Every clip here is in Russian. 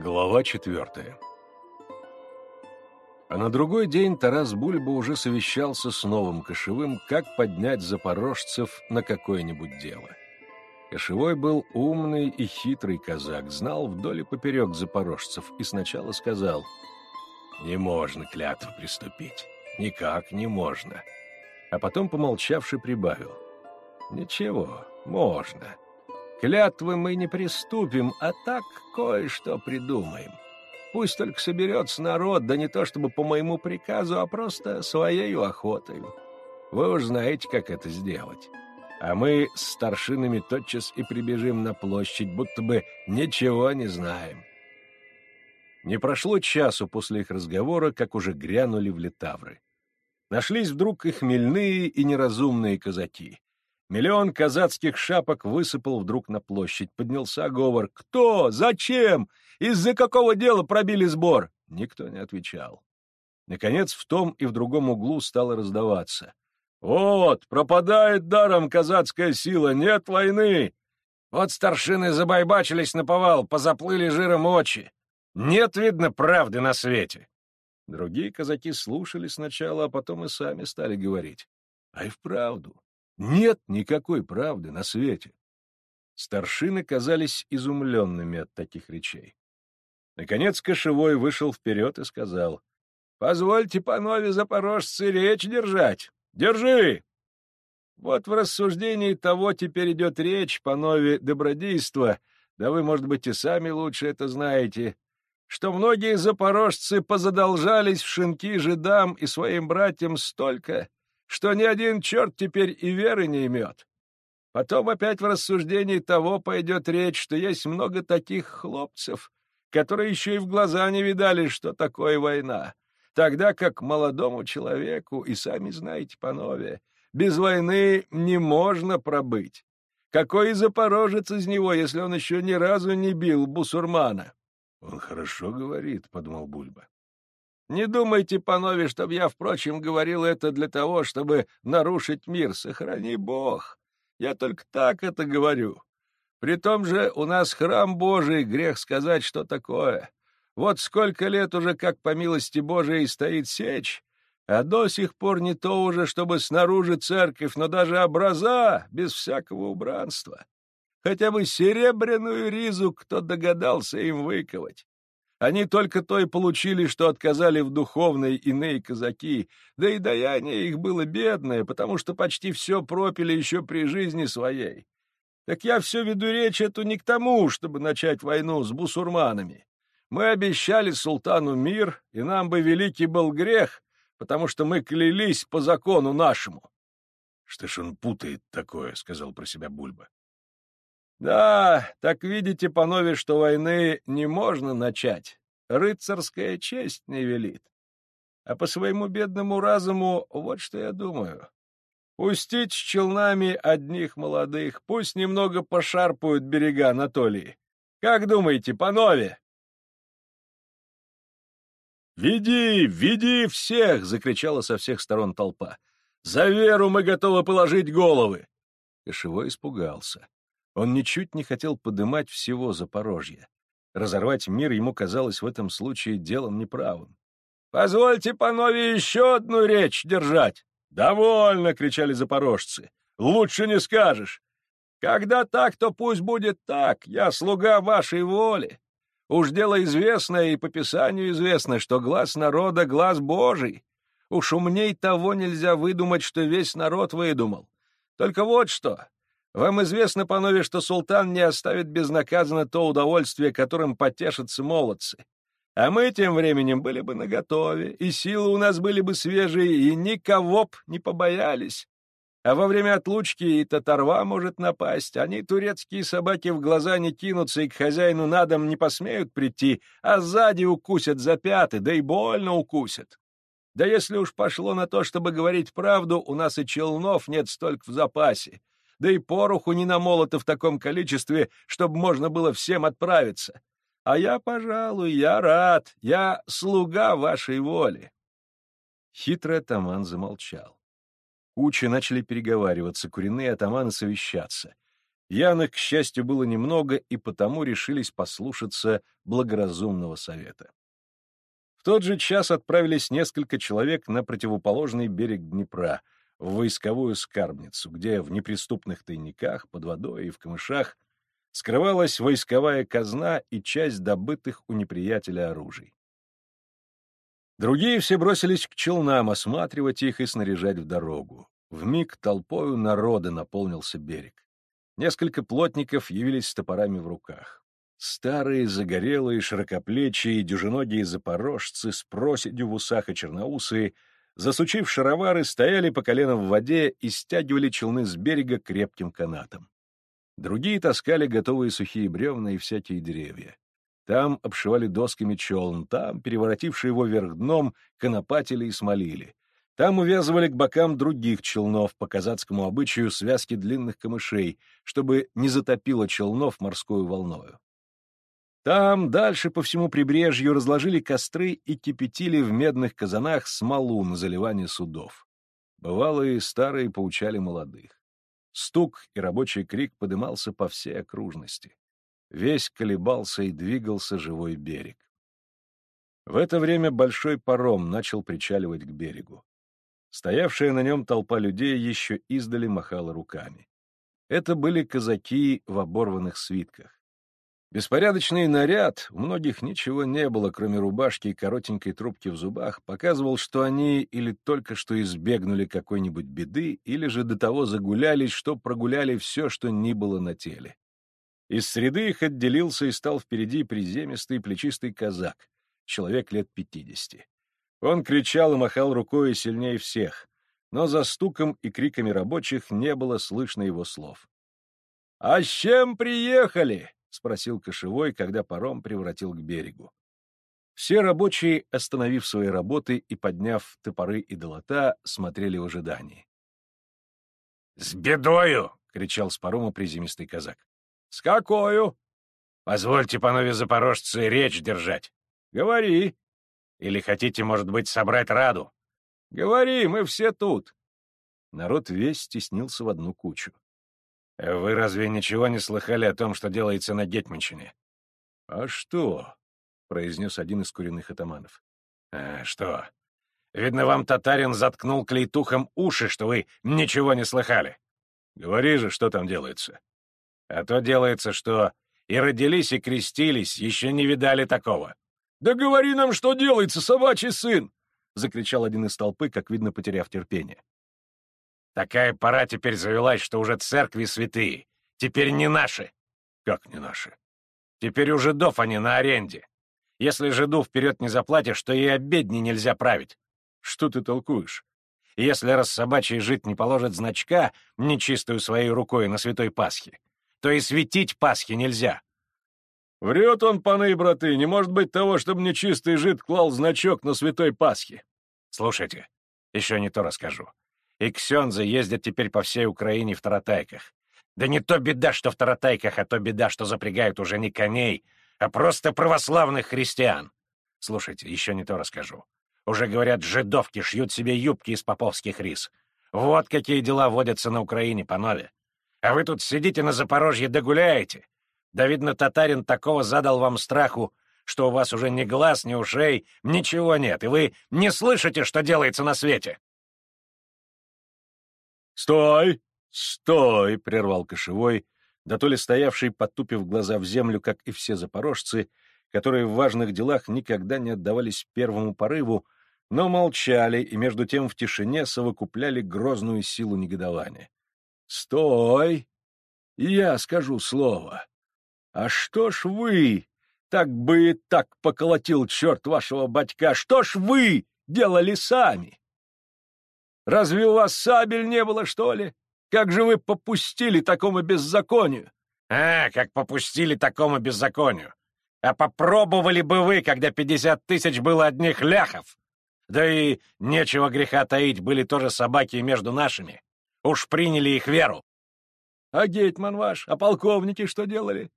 Глава четвертая А на другой день Тарас Бульба уже совещался с новым кошевым, как поднять запорожцев на какое-нибудь дело. Кошевой был умный и хитрый казак, знал вдоль и поперек запорожцев и сначала сказал, «Не можно клятву приступить, никак не можно». А потом, помолчавши, прибавил, «Ничего, можно». Клятвы мы не приступим, а так кое-что придумаем. Пусть только соберется народ, да не то чтобы по моему приказу, а просто своей охотой. Вы уж знаете, как это сделать. А мы с старшинами тотчас и прибежим на площадь, будто бы ничего не знаем. Не прошло часу после их разговора, как уже грянули в Литавры. Нашлись вдруг и хмельные, и неразумные казаки. Миллион казацких шапок высыпал вдруг на площадь. Поднялся говор. «Кто? Зачем? Из-за какого дела пробили сбор?» Никто не отвечал. Наконец, в том и в другом углу стало раздаваться. «Вот, пропадает даром казацкая сила, нет войны!» Вот старшины забайбачились на повал, позаплыли жиром очи. Нет, видно, правды на свете. Другие казаки слушали сначала, а потом и сами стали говорить. А и вправду, нет никакой правды на свете. Старшины казались изумленными от таких речей. Наконец Кошевой вышел вперед и сказал, «Позвольте, панове запорожцы, речь держать. Держи!» Вот в рассуждении того теперь идет речь, панове добродейства, да вы, может быть, и сами лучше это знаете, что многие запорожцы позадолжались в шинки жидам и своим братьям столько, что ни один черт теперь и веры не имет. Потом опять в рассуждении того пойдет речь, что есть много таких хлопцев, которые еще и в глаза не видали, что такое война, тогда как молодому человеку, и сами знаете, панове, без войны не можно пробыть. Какой запорожец из него, если он еще ни разу не бил бусурмана? — Он хорошо говорит, — подумал Бульба. Не думайте, панове, чтобы я, впрочем, говорил это для того, чтобы нарушить мир. Сохрани Бог. Я только так это говорю. При том же у нас храм Божий, грех сказать, что такое. Вот сколько лет уже, как по милости Божией, стоит сечь, а до сих пор не то уже, чтобы снаружи церковь, но даже образа, без всякого убранства. Хотя бы серебряную ризу кто догадался им выковать. Они только то и получили, что отказали в духовной иные казаки, да и даяние их было бедное, потому что почти все пропили еще при жизни своей. Так я все веду речь эту не к тому, чтобы начать войну с бусурманами. Мы обещали султану мир, и нам бы великий был грех, потому что мы клялись по закону нашему. — Что ж он путает такое, — сказал про себя Бульба. Да, так видите, панове, что войны не можно начать. Рыцарская честь не велит. А по своему бедному разуму вот что я думаю. Пустить с челнами одних молодых, пусть немного пошарпают берега Анатолии. Как думаете, панове? «Веди, веди всех!» — закричала со всех сторон толпа. «За веру мы готовы положить головы!» Кошевой испугался. Он ничуть не хотел подымать всего Запорожья. Разорвать мир ему казалось в этом случае делом неправым. «Позвольте, панове, еще одну речь держать!» «Довольно!» — кричали запорожцы. «Лучше не скажешь!» «Когда так, то пусть будет так. Я слуга вашей воли. Уж дело известное и по Писанию известно, что глаз народа — глаз Божий. Уж умней того нельзя выдумать, что весь народ выдумал. Только вот что, вам известно, панове, что султан не оставит безнаказанно то удовольствие, которым потешатся молодцы. А мы тем временем были бы наготове, и силы у нас были бы свежие, и никого б не побоялись. А во время отлучки и татарва может напасть. Они, турецкие собаки, в глаза не кинутся и к хозяину на дом не посмеют прийти, а сзади укусят за пяты, да и больно укусят. Да если уж пошло на то, чтобы говорить правду, у нас и челнов нет столько в запасе, да и пороху не намолото в таком количестве, чтобы можно было всем отправиться. А я, пожалуй, я рад, я слуга вашей воли. Хитрый атаман замолчал. Кучи начали переговариваться, куриные атаманы совещаться. Яных, к счастью, было немного, и потому решились послушаться благоразумного совета. В тот же час отправились несколько человек на противоположный берег Днепра, в войсковую скарбницу, где в неприступных тайниках, под водой и в камышах скрывалась войсковая казна и часть добытых у неприятеля оружий. Другие все бросились к челнам осматривать их и снаряжать в дорогу. В миг толпою народа наполнился берег. Несколько плотников явились с топорами в руках. Старые, загорелые, широкоплечие, дюжиногие запорожцы с проседью в усах и черноусые, засучив шаровары, стояли по колено в воде и стягивали челны с берега крепким канатом. Другие таскали готовые сухие бревна и всякие деревья. Там обшивали досками челн, там, переворотившие его вверх дном, конопатили и смолили. Там увязывали к бокам других челнов по казацкому обычаю связки длинных камышей, чтобы не затопило челнов морскую волною. Там, дальше по всему прибрежью, разложили костры и кипятили в медных казанах смолу на заливание судов. Бывалые старые поучали молодых. Стук и рабочий крик подымался по всей окружности. Весь колебался и двигался живой берег. В это время большой паром начал причаливать к берегу. Стоявшая на нем толпа людей еще издали махала руками. Это были казаки в оборванных свитках. Беспорядочный наряд, у многих ничего не было, кроме рубашки и коротенькой трубки в зубах, показывал, что они или только что избегнули какой-нибудь беды, или же до того загулялись, что прогуляли все, что ни было на теле. Из среды их отделился и стал впереди приземистый плечистый казак, человек лет пятидесяти. Он кричал и махал рукой сильнее всех, но за стуком и криками рабочих не было слышно его слов. — А с чем приехали? — спросил Кошевой, когда паром превратил к берегу. Все рабочие, остановив свои работы и подняв топоры и долота, смотрели в ожидании. — С бедою! — кричал с парома приземистый казак. — С какою? — Позвольте, панове запорожцы, речь держать. — Говори. — Или хотите, может быть, собрать раду? — Говори, мы все тут. Народ весь стеснился в одну кучу. — Вы разве ничего не слыхали о том, что делается на Гетманщине? — А что? — произнес один из куриных атаманов. — А что? Видно, вам татарин заткнул клейтухом уши, что вы ничего не слыхали. Говори же, что там делается. А то делается, что и родились, и крестились, еще не видали такого. «Да говори нам, что делается, собачий сын!» — закричал один из толпы, как видно, потеряв терпение. «Такая пора теперь завелась, что уже церкви святые. Теперь не наши». «Как не наши?» «Теперь у жидов они на аренде. Если жиду вперед не заплатишь, то и обедни нельзя править». «Что ты толкуешь?» «Если раз собачий жид не положит значка, нечистую своей рукой на святой Пасхе, то и светить Пасхи нельзя. Врет он, паны и браты, не может быть того, чтобы нечистый жид клал значок на святой Пасхе. Слушайте, еще не то расскажу. И ксензы ездят теперь по всей Украине в таратайках. Да не то беда, что в таратайках, а то беда, что запрягают уже не коней, а просто православных христиан. Слушайте, еще не то расскажу. Уже, говорят, жидовки шьют себе юбки из поповских рис. Вот какие дела водятся на Украине, панове. А вы тут сидите на Запорожье да гуляете. Да, видно, татарин такого задал вам страху, что у вас уже ни глаз, ни ушей, ничего нет, и вы не слышите, что делается на свете. «Стой! Стой!» — прервал кошевой, да то ли стоявший, потупив глаза в землю, как и все запорожцы, которые в важных делах никогда не отдавались первому порыву, но молчали и между тем в тишине совокупляли грозную силу негодования. «Стой! Я скажу слово. А что ж вы? Так бы и так поколотил черт вашего батька. Что ж вы делали сами? Разве у вас сабель не было, что ли? Как же вы попустили такому беззаконию? А, как попустили такому беззаконию. А попробовали бы вы, когда пятьдесят тысяч было одних ляхов. Да и нечего греха таить, были тоже собаки между нашими. Уж приняли их веру. А гетьман ваш, а полковники что делали?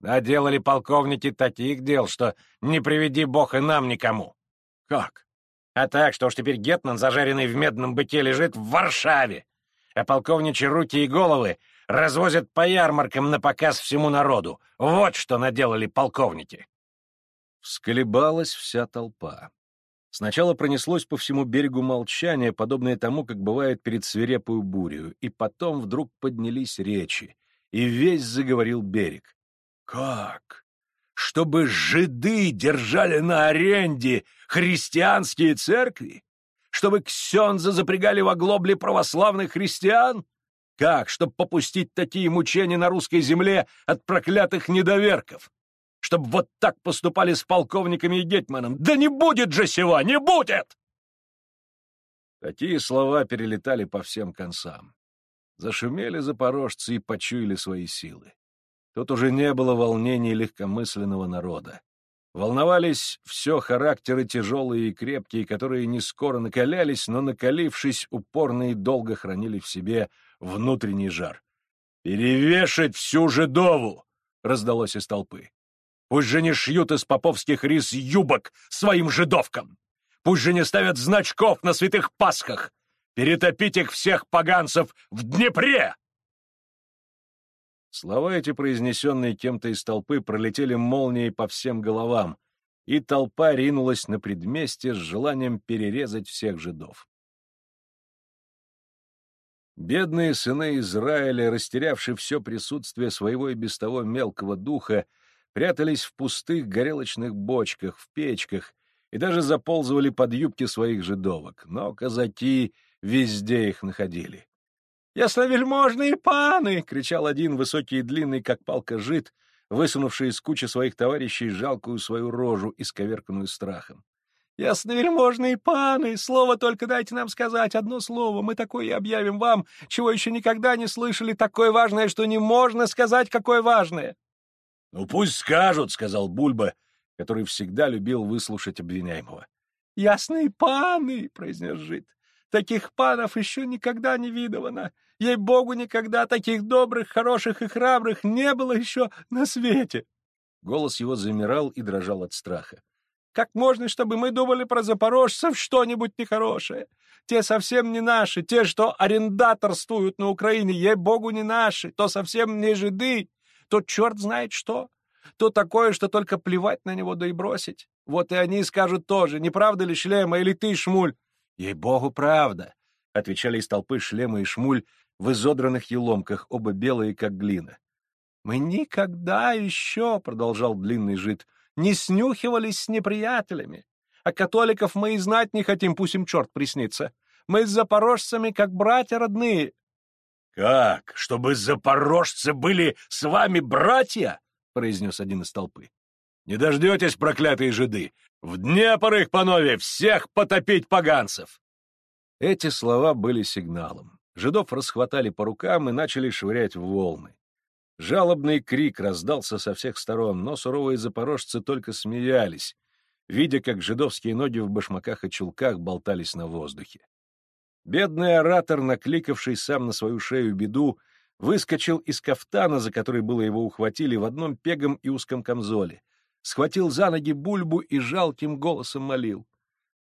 А делали полковники таких дел, что не приведи бог и нам никому. Как? А так, что уж теперь гетман, зажаренный в медном быке, лежит в Варшаве, а полковничьи руки и головы развозят по ярмаркам на показ всему народу. Вот что наделали полковники. Всколебалась вся толпа. Сначала пронеслось по всему берегу молчание, подобное тому, как бывает перед свирепую бурю, и потом вдруг поднялись речи, и весь заговорил берег. «Как? Чтобы жиды держали на аренде христианские церкви? Чтобы ксенза запрягали в оглобли православных христиан? Как, чтобы попустить такие мучения на русской земле от проклятых недоверков? Чтобы вот так поступали с полковниками и гетьманом? Да не будет же сего, не будет!» Такие слова перелетали по всем концам. Зашумели запорожцы и почуяли свои силы. Тут уже не было волнений легкомысленного народа. Волновались все характеры тяжелые и крепкие, которые не скоро накалялись, но, накалившись, упорно и долго хранили в себе внутренний жар. «Перевешать всю жидову!» — раздалось из толпы. «Пусть же не шьют из поповских рис юбок своим жидовкам! Пусть же не ставят значков на святых пасхах! Перетопить их всех поганцев в Днепре!» Слова эти, произнесенные кем-то из толпы, пролетели молнией по всем головам, и толпа ринулась на предместье с желанием перерезать всех жидов. Бедные сыны Израиля, растерявшие все присутствие своего и без того мелкого духа, прятались в пустых горелочных бочках, в печках и даже заползывали под юбки своих жидовок, но казаки везде их находили. «Ясновельможные паны!» — кричал один высокий и длинный, как палка жид, высунувший из кучи своих товарищей жалкую свою рожу, исковерканную страхом. «Ясновельможные паны! Слово только дайте нам сказать, одно слово, мы такое и объявим вам, чего еще никогда не слышали, такое важное, что не можно сказать, какое важное!» «Ну пусть скажут», — сказал Бульба, который всегда любил выслушать обвиняемого. «Ясные паны!» — произнес жид. Таких панов еще никогда не видывано. Ей-богу, никогда таких добрых, хороших и храбрых не было еще на свете. Голос его замирал и дрожал от страха. Как можно, чтобы мы думали про запорожцев что-нибудь нехорошее? Те совсем не наши, те, что арендаторствуют на Украине, ей-богу, не наши, то совсем не жиды, то черт знает что, то такое, что только плевать на него да и бросить. Вот и они скажут тоже, не правда ли, Шлема, или ты, Шмуль, «Ей-богу, правда!» — отвечали из толпы шлема и шмуль в изодранных еломках, оба белые, как глина. «Мы никогда еще, — продолжал длинный жид, — не снюхивались с неприятелями. А католиков мы и знать не хотим, пусть им черт приснится. Мы с запорожцами как братья родные». «Как? Чтобы запорожцы были с вами братья?» — произнес один из толпы. «Не дождетесь, проклятые жиды! В Днепр их, панове, всех потопить поганцев!» Эти слова были сигналом. Жидов расхватали по рукам и начали швырять в волны. Жалобный крик раздался со всех сторон, но суровые запорожцы только смеялись, видя, как жидовские ноги в башмаках и чулках болтались на воздухе. Бедный оратор, накликавший сам на свою шею беду, выскочил из кафтана, за который было его ухватили, в одном пегом и узком камзоле, схватил за ноги бульбу и жалким голосом молил.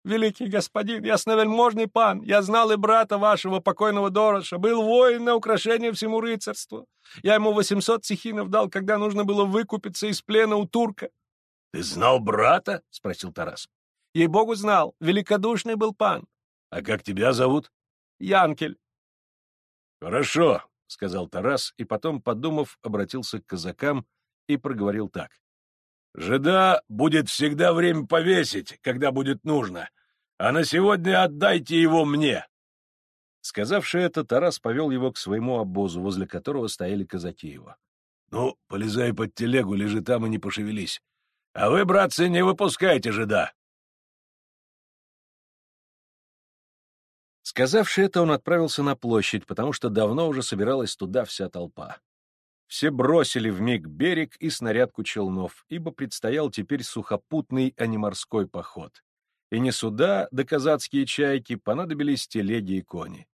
«Великий господин, ясновельможный пан, я знал и брата вашего покойного Дороша, был воин на украшение всему рыцарству. Я ему восемьсот цехинов дал, когда нужно было выкупиться из плена у турка». «Ты знал брата?» — спросил Тарас. «Ей-богу знал, великодушный был пан». «А как тебя зовут?» «Янкель». «Хорошо», — сказал Тарас, и потом, подумав, обратился к казакам и проговорил так. Жида будет всегда время повесить, когда будет нужно, а на сегодня отдайте его мне. Сказавши это, Тарас повел его к своему обозу, возле которого стояли казаки его. — Ну, полезай под телегу, лежи там и не пошевелись. А вы, братцы, не выпускайте жида. Сказавши это, он отправился на площадь, потому что давно уже собиралась туда вся толпа. Все бросили в миг берег и снарядку челнов, ибо предстоял теперь сухопутный, а не морской поход. И не суда, да казацкие чайки, понадобились телеги и кони.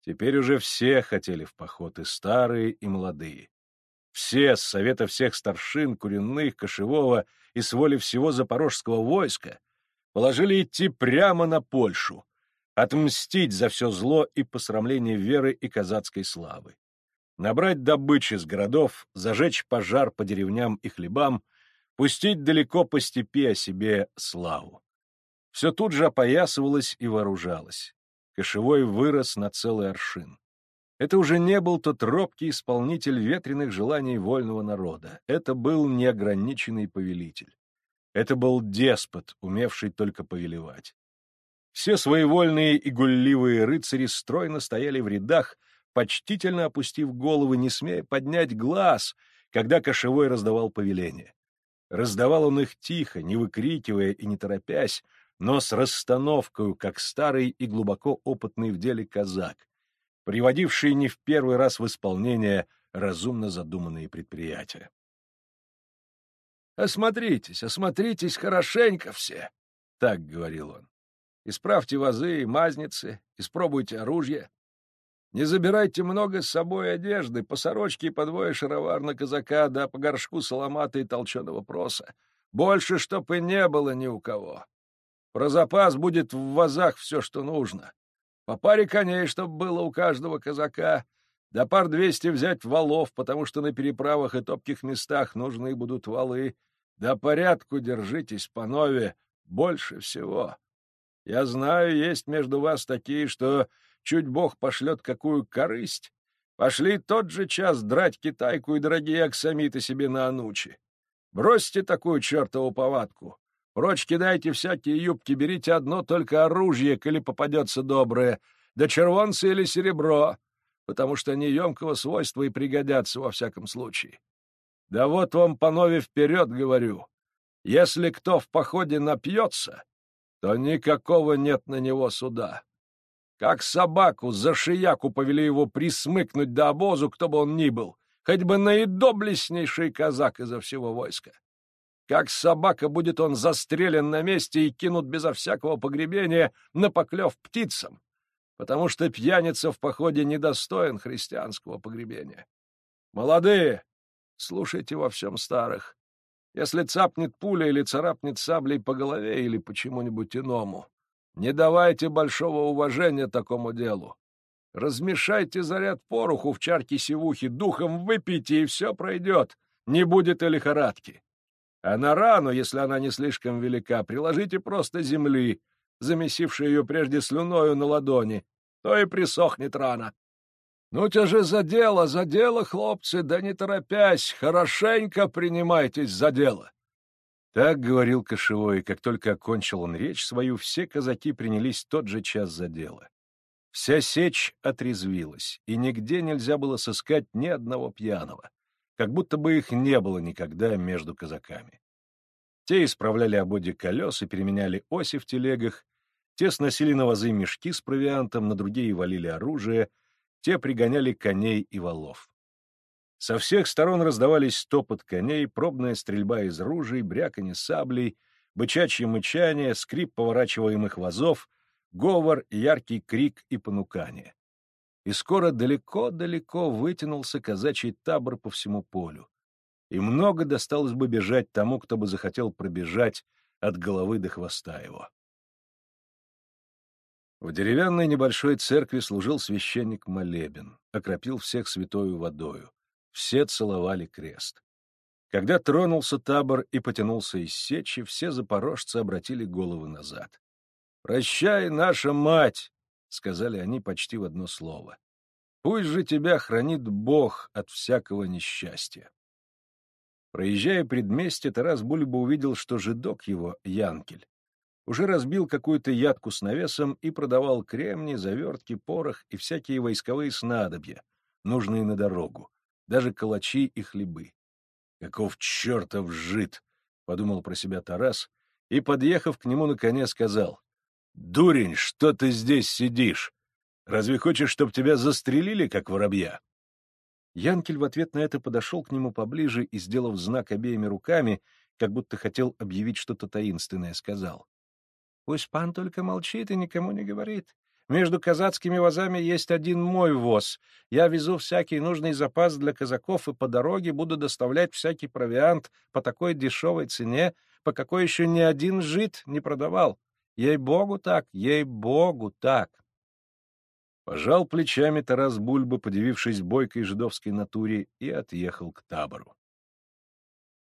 Теперь уже все хотели в поход, и старые, и молодые. Все, с совета всех старшин, куренных, кошевого и с воли всего запорожского войска, положили идти прямо на Польшу, отмстить за все зло и посрамление веры и казацкой славы. Набрать добычи с городов, зажечь пожар по деревням и хлебам, пустить далеко по степи о себе славу. Все тут же опоясывалось и вооружалось. Кошевой вырос на целый аршин. Это уже не был тот робкий исполнитель ветреных желаний вольного народа. Это был неограниченный повелитель. Это был деспот, умевший только повелевать. Все своевольные и гулливые рыцари стройно стояли в рядах, почтительно опустив головы, не смея поднять глаз, когда кошевой раздавал повеление. Раздавал он их тихо, не выкрикивая и не торопясь, но с расстановкой, как старый и глубоко опытный в деле казак, приводивший не в первый раз в исполнение разумно задуманные предприятия. «Осмотритесь, осмотритесь хорошенько все», — так говорил он. «Исправьте вазы и мазницы, испробуйте оружие. Не забирайте много с собой одежды, по сорочке и по двое шаровар на казака, да по горшку соломата и толченого проса. Больше, чтоб и не было ни у кого. Про запас будет в вазах все, что нужно. По паре коней, чтоб было у каждого казака, да пар двести взять валов, потому что на переправах и топких местах нужны будут валы. Да порядку держитесь, панове, больше всего. Я знаю, есть между вас такие, что чуть бог пошлет какую корысть, пошли тот же час драть китайку и дорогие аксамиты себе на анучи. Бросьте такую чертову повадку. Прочь кидайте всякие юбки, берите одно только оружие, коли попадется доброе, да червонцы или серебро, потому что они емкого свойства и пригодятся во всяком случае. Да вот вам, панове, вперед говорю. Если кто в походе напьется, то никакого нет на него суда. Как собаку за шияку повели его присмыкнуть до обозу, кто бы он ни был, хоть бы наидоблестнейший казак изо всего войска. Как собака будет он застрелен на месте и кинут безо всякого погребения на поклев птицам, потому что пьяница в походе недостоин христианского погребения. Молодые, слушайте во всем старых. Если цапнет пуля или царапнет саблей по голове или почему-нибудь иному, не давайте большого уважения такому делу. Размешайте заряд пороху в чарке сивухи, духом выпейте, и все пройдет, не будет и лихорадки. А на рану, если она не слишком велика, приложите просто земли, замесившей ее прежде слюною на ладони, то и присохнет рана. Ну, те же за дело, за дело, хлопцы, да не торопясь, хорошенько принимайтесь за дело. Так говорил Кошевой, и как только окончил он речь свою, все казаки принялись тот же час за дело. Вся сечь отрезвилась, и нигде нельзя было сыскать ни одного пьяного, как будто бы их не было никогда между казаками. Те исправляли ободи колес и переменяли оси в телегах, те сносили на вазы мешки с провиантом, на другие валили оружие, те пригоняли коней и валов. Со всех сторон раздавались топот коней, пробная стрельба из ружей, бряканье саблей, бычачье мычание, скрип поворачиваемых вазов, говор, яркий крик и понукание. И скоро далеко-далеко вытянулся казачий табор по всему полю. И много досталось бы бежать тому, кто бы захотел пробежать от головы до хвоста его. В деревянной небольшой церкви служил священник молебен, окропил всех святою водою. Все целовали крест. Когда тронулся табор и потянулся из сечи, все запорожцы обратили головы назад. «Прощай, наша мать!» — сказали они почти в одно слово. «Пусть же тебя хранит Бог от всякого несчастья». Проезжая предместье, Тарас Бульба увидел, что жидок его, Янкель, уже разбил какую-то ядку с навесом и продавал кремни, завертки, порох и всякие войсковые снадобья, нужные на дорогу даже калачи и хлебы. «Каков чертов жид!» — подумал про себя Тарас и, подъехав к нему на коне, сказал. «Дурень, что ты здесь сидишь? Разве хочешь, чтоб тебя застрелили, как воробья?» Янкель в ответ на это подошел к нему поближе и, сделав знак обеими руками, как будто хотел объявить что-то таинственное, сказал. «Пусть пан только молчит и никому не говорит. Между казацкими вазами есть один мой воз. Я везу всякий нужный запас для казаков и по дороге буду доставлять всякий провиант по такой дешевой цене, по какой еще ни один жид не продавал. Ей-богу так, ей-богу так. Пожал плечами Тарас Бульба, подивившись бойкой жидовской натуре, и отъехал к табору.